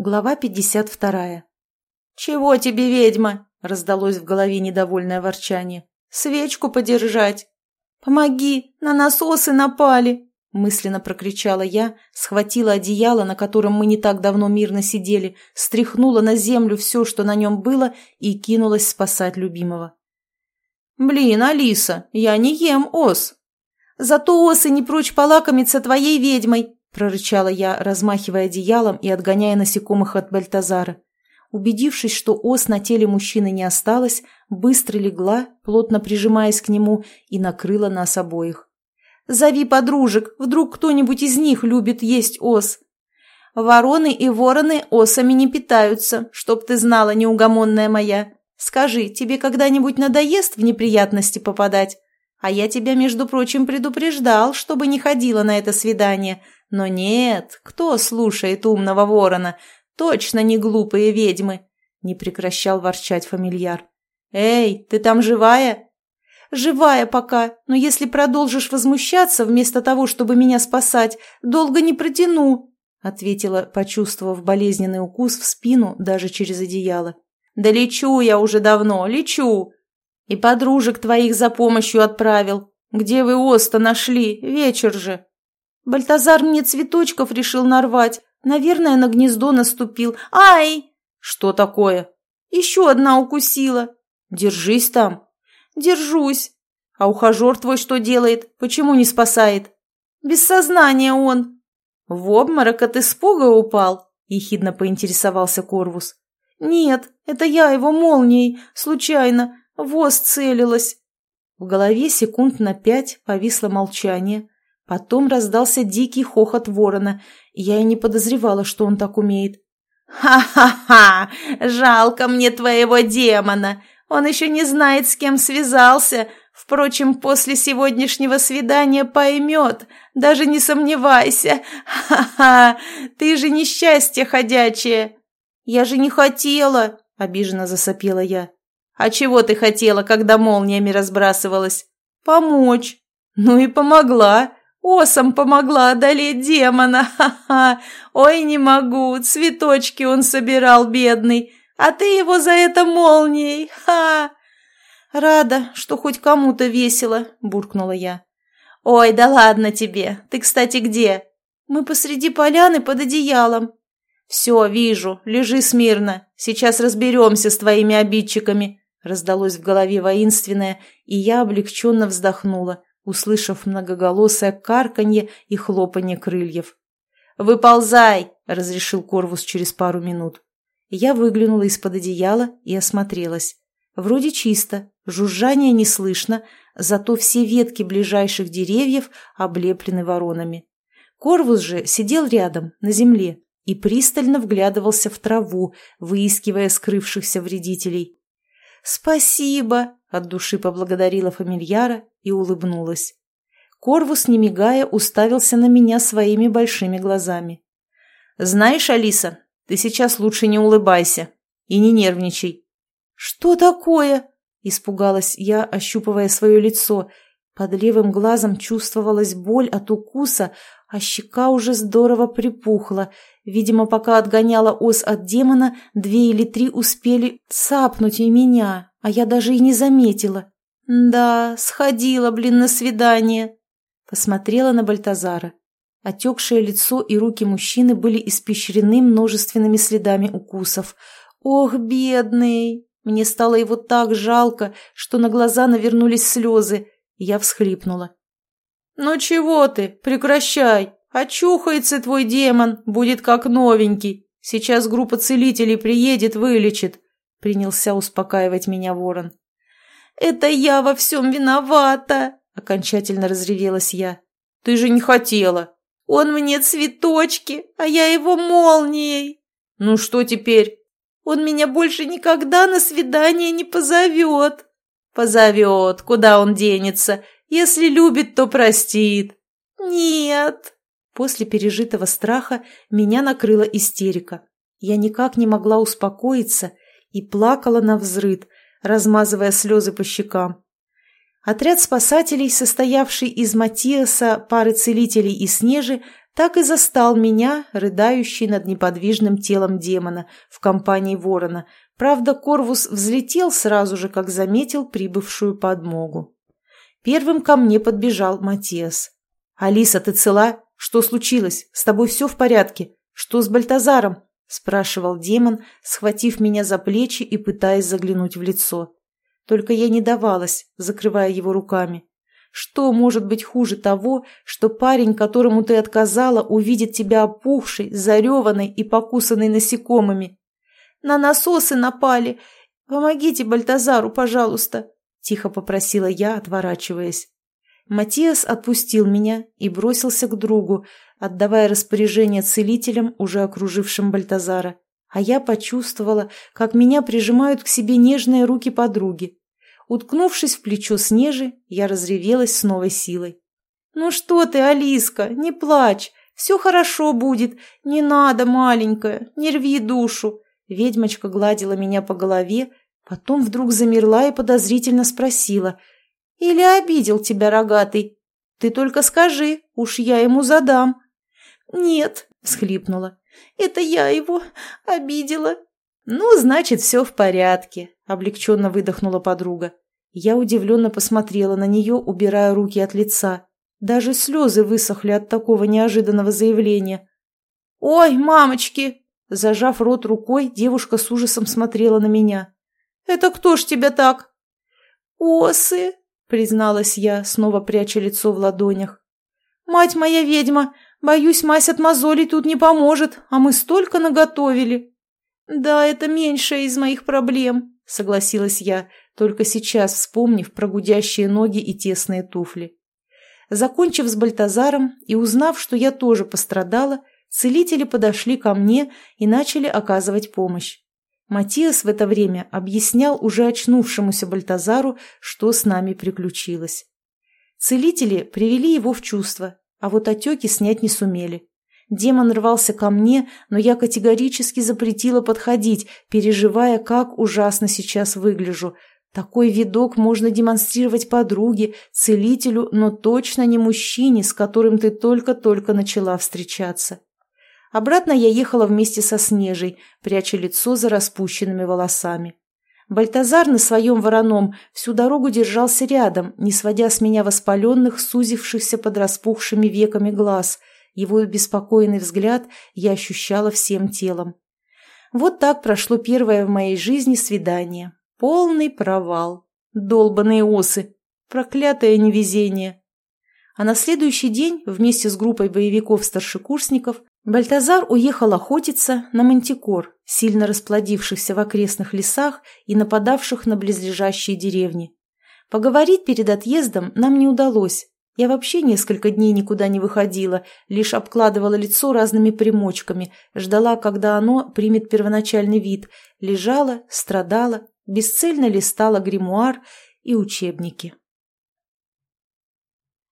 Глава 52. «Чего тебе, ведьма?» — раздалось в голове недовольное ворчание. «Свечку подержать!» «Помоги! На насосы напали!» — мысленно прокричала я, схватила одеяло, на котором мы не так давно мирно сидели, стряхнула на землю все, что на нем было, и кинулась спасать любимого. «Блин, Алиса, я не ем ос!» «Зато осы не прочь полакомиться твоей ведьмой!» – прорычала я, размахивая одеялом и отгоняя насекомых от Бальтазара. Убедившись, что ос на теле мужчины не осталось, быстро легла, плотно прижимаясь к нему, и накрыла нас обоих. «Зови подружек, вдруг кто-нибудь из них любит есть ос!» «Вороны и вороны осами не питаются, чтоб ты знала, неугомонная моя. Скажи, тебе когда-нибудь надоест в неприятности попадать? А я тебя, между прочим, предупреждал, чтобы не ходила на это свидание, но нет, кто слушает умного ворона? Точно не глупые ведьмы!» Не прекращал ворчать фамильяр. «Эй, ты там живая?» «Живая пока, но если продолжишь возмущаться вместо того, чтобы меня спасать, долго не протяну», ответила, почувствовав болезненный укус в спину даже через одеяло. «Да лечу я уже давно, лечу!» «И подружек твоих за помощью отправил. Где вы Оста нашли? Вечер же!» Бальтазар мне цветочков решил нарвать. Наверное, на гнездо наступил. Ай! Что такое? Еще одна укусила. Держись там. Держусь. А ухажер твой что делает? Почему не спасает? Без сознания он. В обморок от испуга упал? Ехидно поинтересовался Корвус. Нет, это я его молнией, случайно, воз целилась. В голове секунд на пять повисло молчание, Потом раздался дикий хохот ворона, я и не подозревала, что он так умеет. «Ха-ха-ха! Жалко мне твоего демона! Он еще не знает, с кем связался. Впрочем, после сегодняшнего свидания поймет. Даже не сомневайся. Ха-ха! Ты же несчастье ходячее!» «Я же не хотела!» — обиженно засопела я. «А чего ты хотела, когда молниями разбрасывалась?» «Помочь!» «Ну и помогла!» Осом помогла одолеть демона, ха-ха! Ой, не могу, цветочки он собирал, бедный, а ты его за это молнией, ха!» «Рада, что хоть кому-то весело», — буркнула я. «Ой, да ладно тебе. Ты, кстати, где?» «Мы посреди поляны под одеялом». «Все, вижу. Лежи смирно. Сейчас разберемся с твоими обидчиками», — раздалось в голове воинственное, и я облегченно вздохнула услышав многоголосое карканье и хлопанье крыльев. «Выползай!» — разрешил Корвус через пару минут. Я выглянула из-под одеяла и осмотрелась. Вроде чисто, жужжания не слышно, зато все ветки ближайших деревьев облеплены воронами. Корвус же сидел рядом, на земле, и пристально вглядывался в траву, выискивая скрывшихся вредителей. «Спасибо!» — от души поблагодарила фамильяра и улыбнулась. Корвус, не мигая, уставился на меня своими большими глазами. «Знаешь, Алиса, ты сейчас лучше не улыбайся и не нервничай». «Что такое?» – испугалась я, ощупывая свое лицо. Под левым глазом чувствовалась боль от укуса, а щека уже здорово припухла. Видимо, пока отгоняла ос от демона, две или три успели цапнуть и меня, а я даже и не заметила. «Да, сходила, блин, на свидание!» Посмотрела на Бальтазара. Отекшее лицо и руки мужчины были испещрены множественными следами укусов. «Ох, бедный!» Мне стало его так жалко, что на глаза навернулись слезы. Я всхлипнула. «Ну чего ты? Прекращай! Очухается твой демон, будет как новенький. Сейчас группа целителей приедет, вылечит», — принялся успокаивать меня ворон. «Это я во всем виновата!» – окончательно разревелась я. «Ты же не хотела!» «Он мне цветочки, а я его молнией!» «Ну что теперь?» «Он меня больше никогда на свидание не позовет!» «Позовет, куда он денется? Если любит, то простит!» «Нет!» После пережитого страха меня накрыла истерика. Я никак не могла успокоиться и плакала на взрыд, размазывая слезы по щекам. Отряд спасателей, состоявший из Матиаса, пары целителей и Снежи, так и застал меня, рыдающий над неподвижным телом демона в компании ворона. Правда, Корвус взлетел сразу же, как заметил прибывшую подмогу. Первым ко мне подбежал Матиас. «Алиса, ты цела? Что случилось? С тобой все в порядке? Что с Бальтазаром?» – спрашивал демон, схватив меня за плечи и пытаясь заглянуть в лицо. Только я не давалась, закрывая его руками. Что может быть хуже того, что парень, которому ты отказала, увидит тебя опухшей, зареванной и покусанной насекомыми? На насосы напали. Помогите Бальтазару, пожалуйста, — тихо попросила я, отворачиваясь. Матиас отпустил меня и бросился к другу, отдавая распоряжение целителям, уже окружившим Бальтазара. А я почувствовала, как меня прижимают к себе нежные руки подруги. Уткнувшись в плечо Снежи, я разревелась с новой силой. «Ну что ты, Алиска, не плачь, все хорошо будет, не надо, маленькая, не рви душу». Ведьмочка гладила меня по голове, потом вдруг замерла и подозрительно спросила. «Или обидел тебя, рогатый? Ты только скажи, уж я ему задам». «Нет», — всхлипнула, — «это я его обидела». «Ну, значит, все в порядке», — облегченно выдохнула подруга. Я удивленно посмотрела на нее, убирая руки от лица. Даже слезы высохли от такого неожиданного заявления. «Ой, мамочки!» Зажав рот рукой, девушка с ужасом смотрела на меня. «Это кто ж тебя так?» «Осы!» — призналась я, снова пряча лицо в ладонях. «Мать моя ведьма! Боюсь, мазь от мозолей тут не поможет, а мы столько наготовили!» «Да, это меньшая из моих проблем», — согласилась я, только сейчас вспомнив про гудящие ноги и тесные туфли. Закончив с Бальтазаром и узнав, что я тоже пострадала, целители подошли ко мне и начали оказывать помощь. Матиас в это время объяснял уже очнувшемуся Бальтазару, что с нами приключилось. Целители привели его в чувство, а вот отеки снять не сумели. Демон рвался ко мне, но я категорически запретила подходить, переживая, как ужасно сейчас выгляжу. Такой видок можно демонстрировать подруге, целителю, но точно не мужчине, с которым ты только-только начала встречаться. Обратно я ехала вместе со Снежей, пряча лицо за распущенными волосами. Бальтазар на своем вороном всю дорогу держался рядом, не сводя с меня воспаленных, сузившихся под распухшими веками глаз – его беспокойный взгляд я ощущала всем телом. Вот так прошло первое в моей жизни свидание. Полный провал. Долбаные осы. Проклятое невезение. А на следующий день вместе с группой боевиков-старшекурсников Бальтазар уехал охотиться на мантикор, сильно расплодившихся в окрестных лесах и нападавших на близлежащие деревни. Поговорить перед отъездом нам не удалось, я вообще несколько дней никуда не выходила, лишь обкладывала лицо разными примочками, ждала, когда оно примет первоначальный вид, лежала, страдала, бесцельно листала гримуар и учебники.